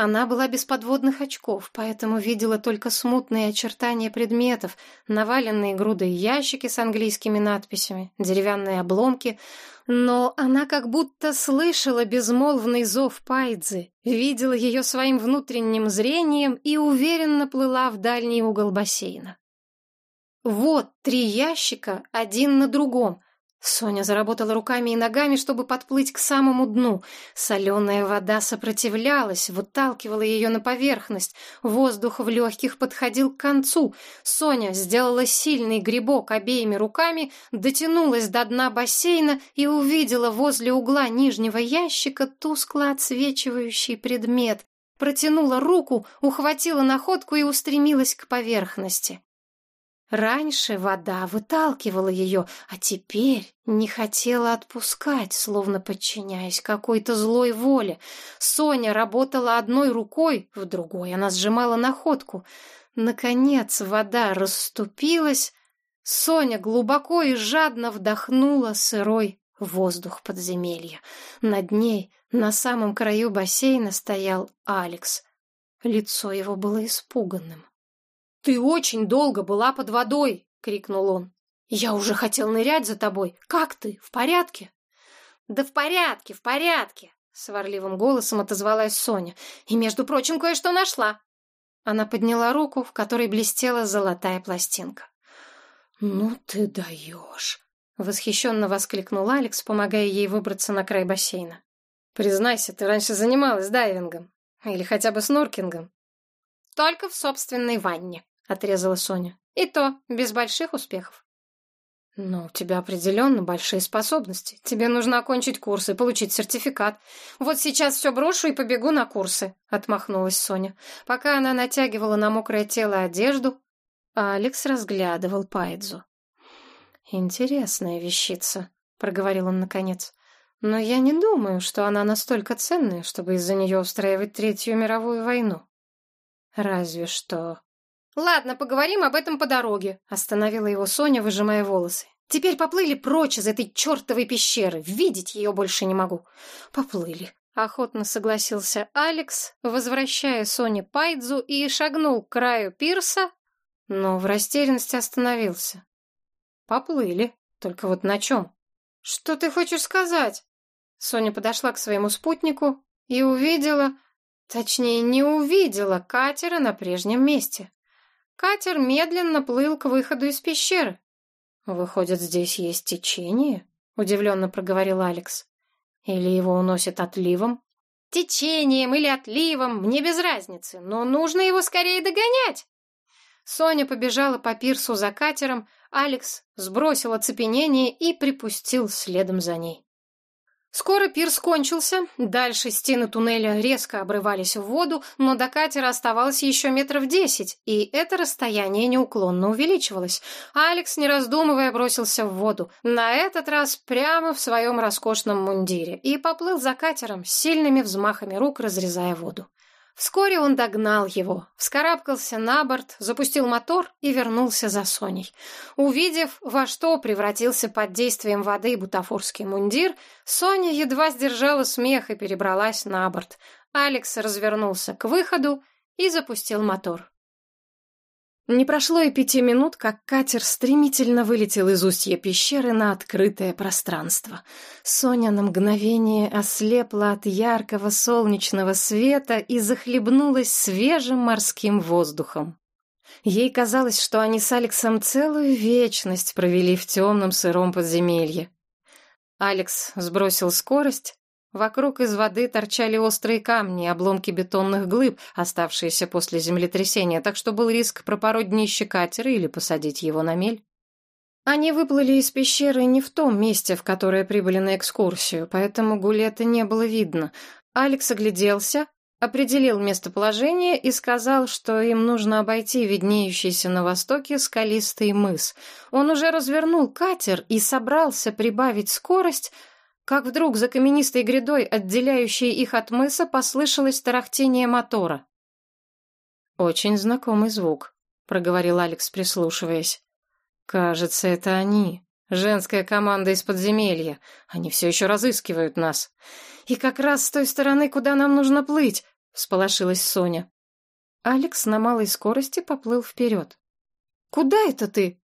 Она была без подводных очков, поэтому видела только смутные очертания предметов, наваленные грудой ящики с английскими надписями, деревянные обломки, но она как будто слышала безмолвный зов Пайдзы, видела ее своим внутренним зрением и уверенно плыла в дальний угол бассейна. Вот три ящика, один на другом, Соня заработала руками и ногами, чтобы подплыть к самому дну. Соленая вода сопротивлялась, выталкивала ее на поверхность. Воздух в легких подходил к концу. Соня сделала сильный грибок обеими руками, дотянулась до дна бассейна и увидела возле угла нижнего ящика тускло отсвечивающий предмет. Протянула руку, ухватила находку и устремилась к поверхности. Раньше вода выталкивала ее, а теперь не хотела отпускать, словно подчиняясь какой-то злой воле. Соня работала одной рукой, в другой она сжимала находку. Наконец вода расступилась. Соня глубоко и жадно вдохнула сырой воздух подземелья. Над ней, на самом краю бассейна, стоял Алекс. Лицо его было испуганным. «Ты очень долго была под водой!» — крикнул он. «Я уже хотел нырять за тобой. Как ты? В порядке?» «Да в порядке, в порядке!» сварливым голосом отозвалась Соня. «И, между прочим, кое-что нашла!» Она подняла руку, в которой блестела золотая пластинка. «Ну ты даешь!» — восхищенно воскликнул Алекс, помогая ей выбраться на край бассейна. «Признайся, ты раньше занималась дайвингом. Или хотя бы сноркингом». «Только в собственной ванне», — отрезала Соня. «И то без больших успехов». «Но у тебя определенно большие способности. Тебе нужно окончить курсы, получить сертификат. Вот сейчас все брошу и побегу на курсы», — отмахнулась Соня. Пока она натягивала на мокрое тело одежду, Алекс разглядывал Пайдзу. «Интересная вещица», — проговорил он наконец. «Но я не думаю, что она настолько ценная, чтобы из-за нее устраивать Третью мировую войну. Разве что...» «Ладно, поговорим об этом по дороге», — остановила его Соня, выжимая волосы. «Теперь поплыли прочь из этой чертовой пещеры. Видеть ее больше не могу». «Поплыли», — охотно согласился Алекс, возвращая Соне Пайдзу и шагнул к краю пирса, но в растерянности остановился. «Поплыли, только вот на чем?» «Что ты хочешь сказать?» Соня подошла к своему спутнику и увидела, точнее, не увидела катера на прежнем месте. Катер медленно плыл к выходу из пещеры. «Выходит, здесь есть течение?» — удивленно проговорил Алекс. «Или его уносит отливом?» «Течением или отливом, мне без разницы, но нужно его скорее догонять!» Соня побежала по пирсу за катером, Алекс сбросил оцепенение и припустил следом за ней. Скоро пирс кончился, дальше стены туннеля резко обрывались в воду, но до катера оставалось еще метров десять, и это расстояние неуклонно увеличивалось. Алекс, не раздумывая, бросился в воду, на этот раз прямо в своем роскошном мундире, и поплыл за катером, сильными взмахами рук разрезая воду. Вскоре он догнал его, вскарабкался на борт, запустил мотор и вернулся за Соней. Увидев, во что превратился под действием воды бутафорский мундир, Соня едва сдержала смех и перебралась на борт. Алекс развернулся к выходу и запустил мотор. Не прошло и пяти минут, как катер стремительно вылетел из устья пещеры на открытое пространство. Соня на мгновение ослепла от яркого солнечного света и захлебнулась свежим морским воздухом. Ей казалось, что они с Алексом целую вечность провели в темном сыром подземелье. Алекс сбросил скорость, Вокруг из воды торчали острые камни, обломки бетонных глыб, оставшиеся после землетрясения, так что был риск пропороть днище катера или посадить его на мель. Они выплыли из пещеры не в том месте, в которое прибыли на экскурсию, поэтому Гулета не было видно. Алекс огляделся, определил местоположение и сказал, что им нужно обойти виднеющийся на востоке скалистый мыс. Он уже развернул катер и собрался прибавить скорость, как вдруг за каменистой грядой, отделяющей их от мыса, послышалось тарахтение мотора. «Очень знакомый звук», — проговорил Алекс, прислушиваясь. «Кажется, это они. Женская команда из подземелья. Они все еще разыскивают нас. И как раз с той стороны, куда нам нужно плыть», — всполошилась Соня. Алекс на малой скорости поплыл вперед. «Куда это ты?»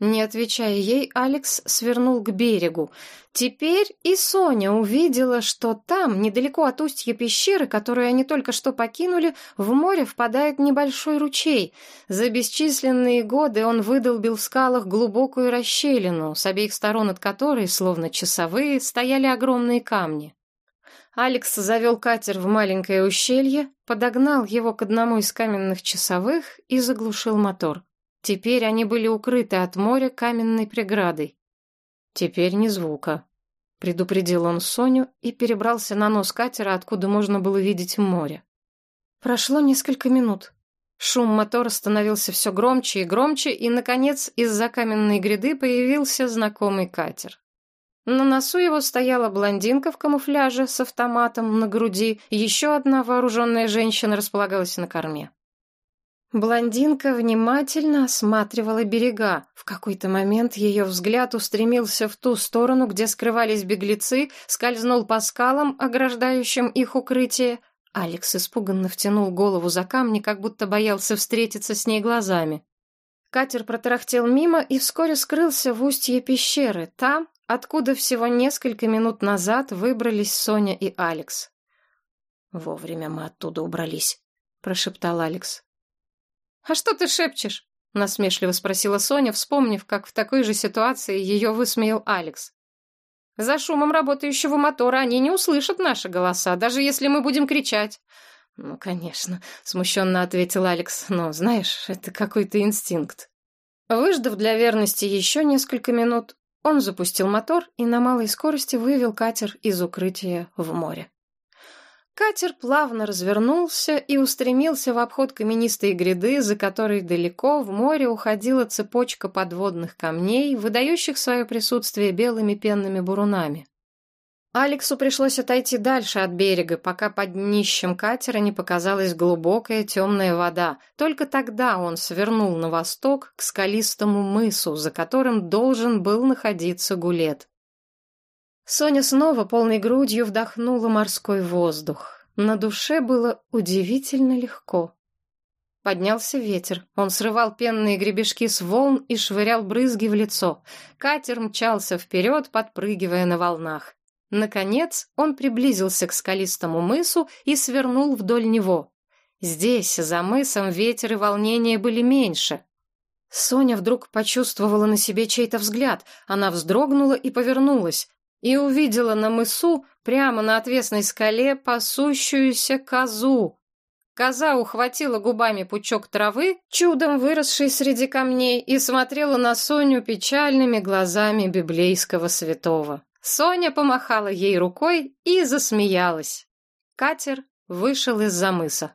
Не отвечая ей, Алекс свернул к берегу. Теперь и Соня увидела, что там, недалеко от устья пещеры, которую они только что покинули, в море впадает небольшой ручей. За бесчисленные годы он выдолбил в скалах глубокую расщелину, с обеих сторон от которой, словно часовые, стояли огромные камни. Алекс завел катер в маленькое ущелье, подогнал его к одному из каменных часовых и заглушил мотор. Теперь они были укрыты от моря каменной преградой. Теперь ни звука. Предупредил он Соню и перебрался на нос катера, откуда можно было видеть море. Прошло несколько минут. Шум мотора становился все громче и громче, и, наконец, из-за каменной гряды появился знакомый катер. На носу его стояла блондинка в камуфляже с автоматом на груди, еще одна вооруженная женщина располагалась на корме. Блондинка внимательно осматривала берега. В какой-то момент ее взгляд устремился в ту сторону, где скрывались беглецы, скользнул по скалам, ограждающим их укрытие. Алекс испуганно втянул голову за камни, как будто боялся встретиться с ней глазами. Катер протарахтел мимо и вскоре скрылся в устье пещеры. Там откуда всего несколько минут назад выбрались Соня и Алекс. «Вовремя мы оттуда убрались», — прошептал Алекс. «А что ты шепчешь?» — насмешливо спросила Соня, вспомнив, как в такой же ситуации ее высмеял Алекс. «За шумом работающего мотора они не услышат наши голоса, даже если мы будем кричать». «Ну, конечно», — смущенно ответил Алекс, «но, знаешь, это какой-то инстинкт». Выждав для верности еще несколько минут, он запустил мотор и на малой скорости вывел катер из укрытия в море. Катер плавно развернулся и устремился в обход каменистой гряды, за которой далеко в море уходила цепочка подводных камней, выдающих свое присутствие белыми пенными бурунами. Алексу пришлось отойти дальше от берега, пока под днищем катера не показалась глубокая темная вода. Только тогда он свернул на восток к скалистому мысу, за которым должен был находиться гулет. Соня снова полной грудью вдохнула морской воздух. На душе было удивительно легко. Поднялся ветер. Он срывал пенные гребешки с волн и швырял брызги в лицо. Катер мчался вперед, подпрыгивая на волнах. Наконец он приблизился к скалистому мысу и свернул вдоль него. Здесь, за мысом, ветер и волнение были меньше. Соня вдруг почувствовала на себе чей-то взгляд. Она вздрогнула и повернулась и увидела на мысу, прямо на отвесной скале, пасущуюся козу. Коза ухватила губами пучок травы, чудом выросший среди камней, и смотрела на Соню печальными глазами библейского святого. Соня помахала ей рукой и засмеялась. Катер вышел из-за мыса.